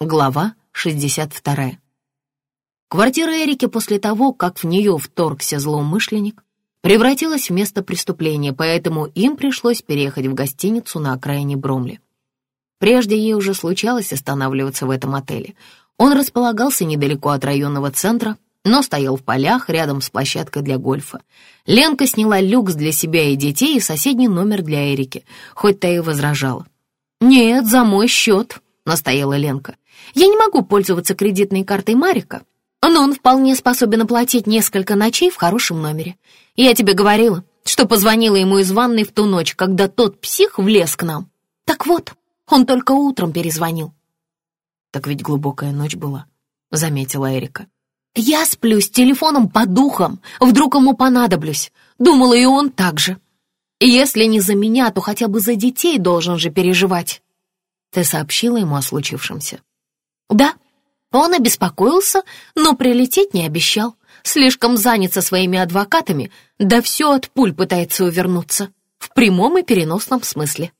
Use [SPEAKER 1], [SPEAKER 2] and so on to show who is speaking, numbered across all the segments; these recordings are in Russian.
[SPEAKER 1] Глава 62. Квартира Эрики после того, как в нее вторгся злоумышленник, превратилась в место преступления, поэтому им пришлось переехать в гостиницу на окраине Бромли. Прежде ей уже случалось останавливаться в этом отеле. Он располагался недалеко от районного центра, но стоял в полях рядом с площадкой для гольфа. Ленка сняла люкс для себя и детей и соседний номер для Эрики, хоть та и возражала. «Нет, за мой счет», — настояла Ленка. «Я не могу пользоваться кредитной картой Марика, но он вполне способен оплатить несколько ночей в хорошем номере. Я тебе говорила, что позвонила ему из ванной в ту ночь, когда тот псих влез к нам. Так вот, он только утром перезвонил». «Так ведь глубокая ночь была», — заметила Эрика. «Я сплю с телефоном по духам, вдруг ему понадоблюсь. Думала, и он так же. Если не за меня, то хотя бы за детей должен же переживать». «Ты сообщила ему о случившемся?» «Да, он обеспокоился, но прилететь не обещал. Слишком занят со своими адвокатами, да все от пуль пытается увернуться. В прямом и переносном смысле.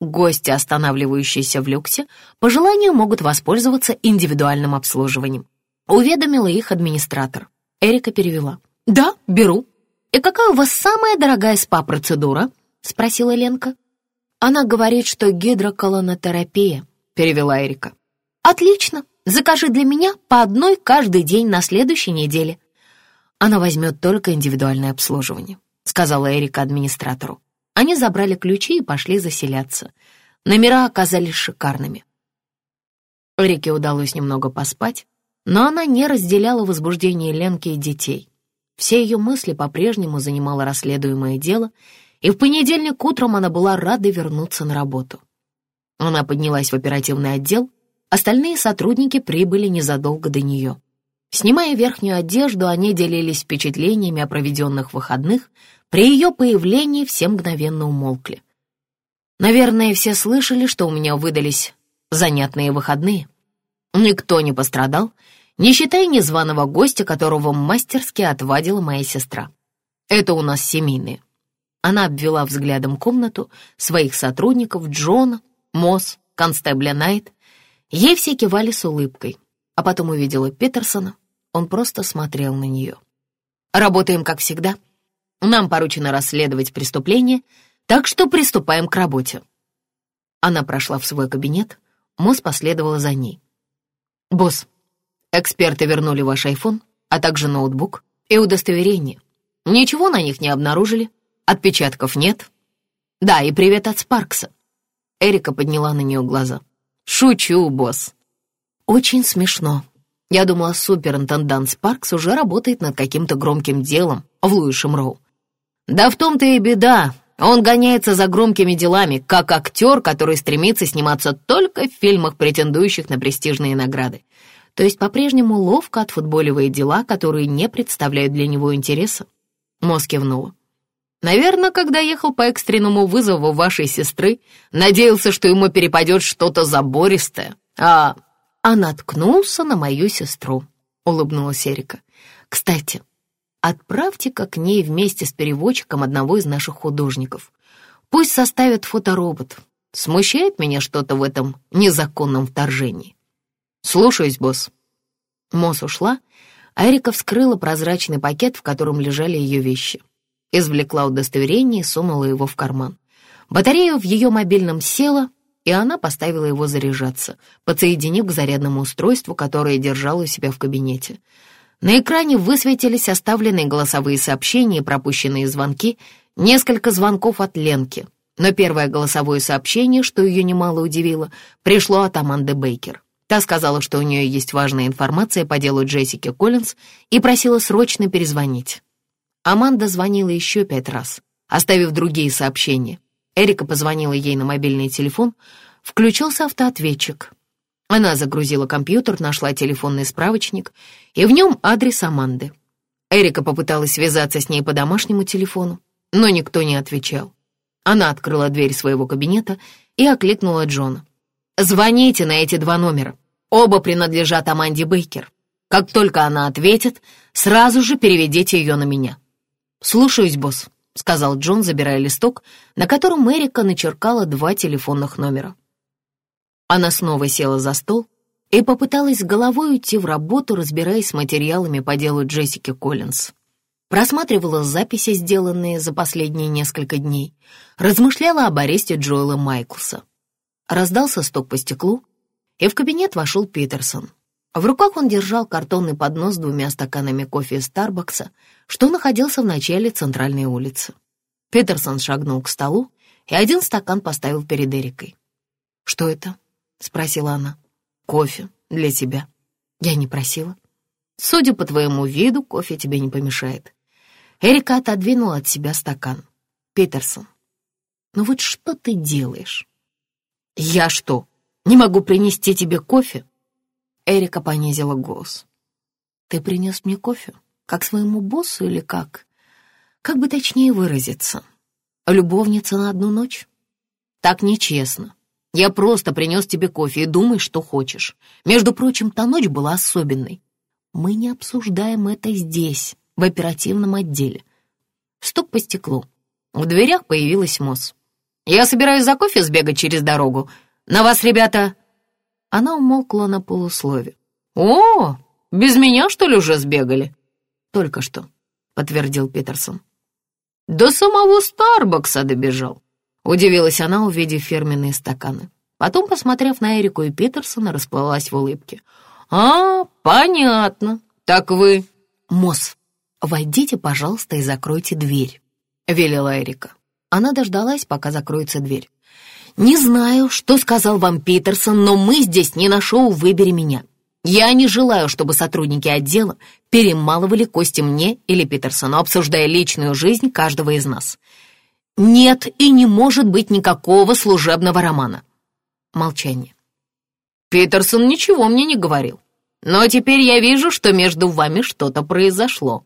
[SPEAKER 1] Гости, останавливающиеся в люксе, по желанию могут воспользоваться индивидуальным обслуживанием. Уведомила их администратор. Эрика перевела. «Да, беру». «И какая у вас самая дорогая СПА-процедура?» — спросила Ленка. «Она говорит, что гидроколонотерапия», — перевела Эрика. «Отлично. Закажи для меня по одной каждый день на следующей неделе». «Она возьмет только индивидуальное обслуживание», — сказала Эрика администратору. Они забрали ключи и пошли заселяться. Номера оказались шикарными. Эрике удалось немного поспать, но она не разделяла возбуждение Ленки и детей. Все ее мысли по-прежнему занимало расследуемое дело, и в понедельник утром она была рада вернуться на работу. Она поднялась в оперативный отдел Остальные сотрудники прибыли незадолго до нее. Снимая верхнюю одежду, они делились впечатлениями о проведенных выходных. При ее появлении все мгновенно умолкли. Наверное, все слышали, что у меня выдались занятные выходные. Никто не пострадал, не считая незваного гостя, которого мастерски отвадила моя сестра. Это у нас семейные. Она обвела взглядом комнату своих сотрудников Джона, Мосс, констебля Найт Ей все кивали с улыбкой, а потом увидела Питерсона. Он просто смотрел на нее. «Работаем, как всегда. Нам поручено расследовать преступление, так что приступаем к работе». Она прошла в свой кабинет, Мосс последовала за ней. «Босс, эксперты вернули ваш айфон, а также ноутбук и удостоверение. Ничего на них не обнаружили, отпечатков нет. Да, и привет от Спаркса». Эрика подняла на нее глаза. «Шучу, босс». «Очень смешно. Я думала, суперинтендант Спаркс уже работает над каким-то громким делом в Луишем Роу». «Да в том-то и беда. Он гоняется за громкими делами, как актер, который стремится сниматься только в фильмах, претендующих на престижные награды. То есть по-прежнему ловко отфутболивает дела, которые не представляют для него интереса». Мозг кивнула. Наверное, когда ехал по экстренному вызову вашей сестры, надеялся, что ему перепадет что-то забористое, а... А наткнулся на мою сестру, улыбнулась Эрика. Кстати, отправьте-ка к ней вместе с переводчиком одного из наших художников. Пусть составят фоторобот. Смущает меня что-то в этом незаконном вторжении. Слушаюсь, босс. Мосс ушла, а Эрика вскрыла прозрачный пакет, в котором лежали ее вещи извлекла удостоверение и сунула его в карман. Батарея в ее мобильном села, и она поставила его заряжаться, подсоединив к зарядному устройству, которое держала у себя в кабинете. На экране высветились оставленные голосовые сообщения и пропущенные звонки, несколько звонков от Ленки. Но первое голосовое сообщение, что ее немало удивило, пришло от Аманды Бейкер. Та сказала, что у нее есть важная информация по делу Джессики Коллинз и просила срочно перезвонить. Аманда звонила еще пять раз, оставив другие сообщения. Эрика позвонила ей на мобильный телефон, включился автоответчик. Она загрузила компьютер, нашла телефонный справочник, и в нем адрес Аманды. Эрика попыталась связаться с ней по домашнему телефону, но никто не отвечал. Она открыла дверь своего кабинета и окликнула Джона. «Звоните на эти два номера. Оба принадлежат Аманде Бейкер. Как только она ответит, сразу же переведите ее на меня». «Слушаюсь, босс», — сказал Джон, забирая листок, на котором Эрика начеркала два телефонных номера. Она снова села за стол и попыталась головой уйти в работу, разбираясь с материалами по делу Джессики Коллинз. Просматривала записи, сделанные за последние несколько дней, размышляла об аресте Джоэла Майклса. Раздался стук по стеклу, и в кабинет вошел Питерсон. В руках он держал картонный поднос с двумя стаканами кофе из Старбакса, что находился в начале центральной улицы. Питерсон шагнул к столу и один стакан поставил перед Эрикой. «Что это?» — спросила она. «Кофе для тебя». Я не просила. «Судя по твоему виду, кофе тебе не помешает». Эрика отодвинула от себя стакан. «Питерсон, ну вот что ты делаешь?» «Я что, не могу принести тебе кофе?» Эрика понизила голос. «Ты принес мне кофе? Как своему боссу или как? Как бы точнее выразиться? Любовница на одну ночь? Так нечестно. Я просто принес тебе кофе и думай, что хочешь. Между прочим, та ночь была особенной. Мы не обсуждаем это здесь, в оперативном отделе. Стук по стеклу. В дверях появилась Мосс. «Я собираюсь за кофе сбегать через дорогу. На вас, ребята, она умолкла на полуслове. «О, без меня, что ли, уже сбегали?» «Только что», — подтвердил Питерсон. «До самого Старбакса добежал», — удивилась она, увидев фирменные стаканы. Потом, посмотрев на Эрику и Питерсона, расплылась в улыбке. «А, понятно. Так вы...» «Мосс, войдите, пожалуйста, и закройте дверь», — велела Эрика. Она дождалась, пока закроется дверь. «Не знаю, что сказал вам Питерсон, но мы здесь не на шоу «Выбери меня». Я не желаю, чтобы сотрудники отдела перемалывали кости мне или Питерсону, обсуждая личную жизнь каждого из нас. Нет и не может быть никакого служебного романа». Молчание. «Питерсон ничего мне не говорил. Но теперь я вижу, что между вами что-то произошло».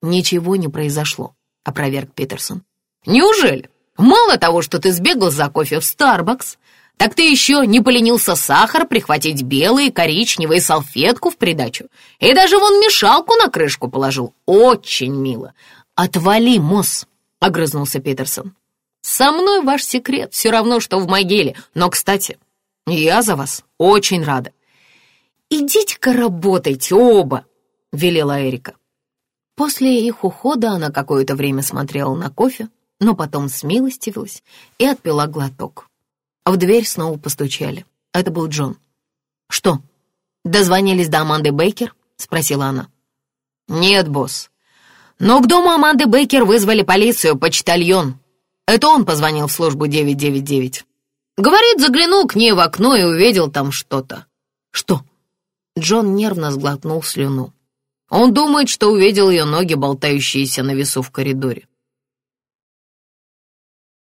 [SPEAKER 1] «Ничего не произошло», — опроверг Питерсон. «Неужели?» Мало того, что ты сбегал за кофе в Старбакс, так ты еще не поленился сахар прихватить белые, коричневые салфетку в придачу. И даже вон мешалку на крышку положил. Очень мило. «Отвали, Мосс!» — огрызнулся Питерсон. «Со мной ваш секрет все равно, что в могиле. Но, кстати, я за вас очень рада». «Идите-ка работайте оба!» — велела Эрика. После их ухода она какое-то время смотрела на кофе, но потом смилостивилась и отпила глоток. В дверь снова постучали. Это был Джон. «Что, дозвонились до Аманды Бейкер?» — спросила она. «Нет, босс. Но к дому Аманды Бейкер вызвали полицию, почтальон. Это он позвонил в службу 999. Говорит, заглянул к ней в окно и увидел там что-то». «Что?» Джон нервно сглотнул слюну. Он думает, что увидел ее ноги, болтающиеся на весу в коридоре.